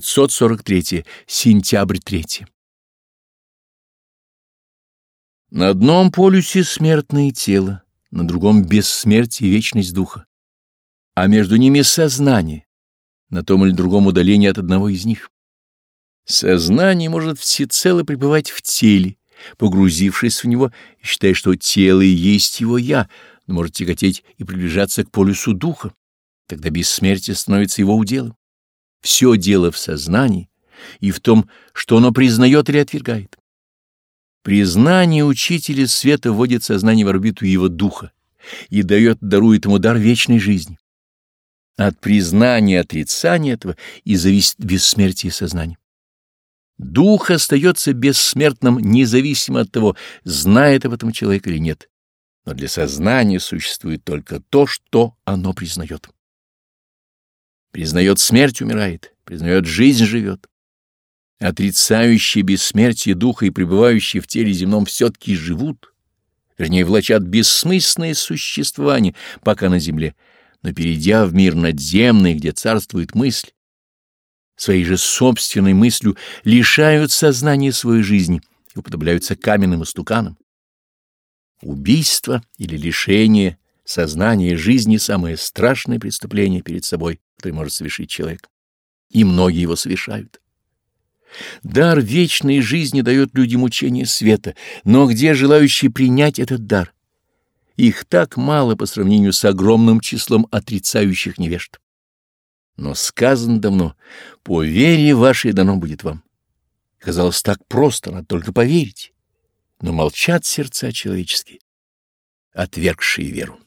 543. Сентябрь 3. На одном полюсе смертное тело, на другом — бессмертие и вечность духа, а между ними — сознание, на том или другом удалении от одного из них. Сознание может всецело пребывать в теле, погрузившись в него и считая, что тело и есть его «я», но может тяготеть и приближаться к полюсу духа. Тогда бессмертие становится его уделом. Все дело в сознании и в том, что оно признает или отвергает. Признание учителя света вводит сознание в орбиту его духа и дает, дарует ему дар вечной жизни. От признания отрицания этого и зависит бессмертие сознания. Дух остается бессмертным независимо от того, знает об этом человек или нет. Но для сознания существует только то, что оно признает. Признает смерть умирает, признает жизнь живет. Отрицающие бессмертие духа и пребывающие в теле земном все-таки живут, вернее, влачат бессмысленное существование пока на земле, но перейдя в мир надземный, где царствует мысль, своей же собственной мыслью лишают сознания своей жизни и уподобляются каменным истуканам. Убийство или лишение сознания жизни — самое страшное преступление перед собой, которое может совершить человек. И многие его совершают. Дар вечной жизни дает людям учение света, но где желающие принять этот дар? Их так мало по сравнению с огромным числом отрицающих невежд. Но сказано давно, по вере вашей дано будет вам. Казалось так просто, надо только поверить. Но молчат сердца человеческие, отвергшие веру.